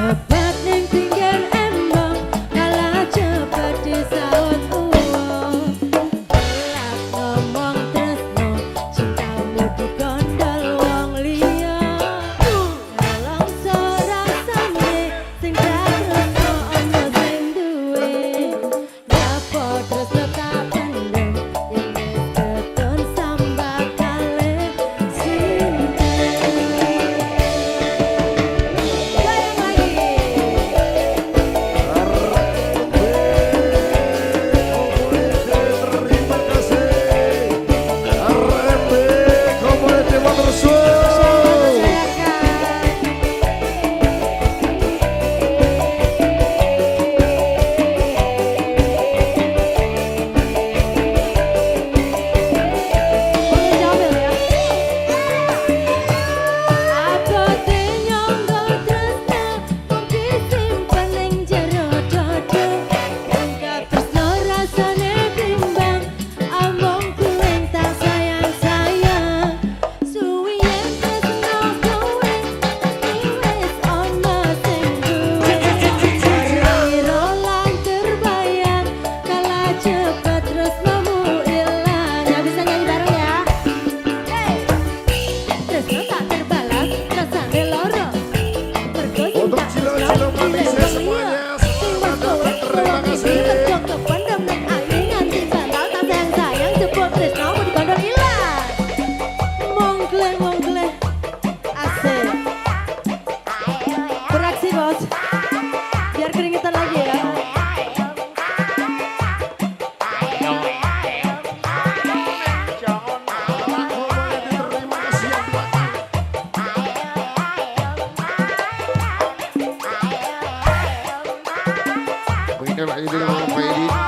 her body, they.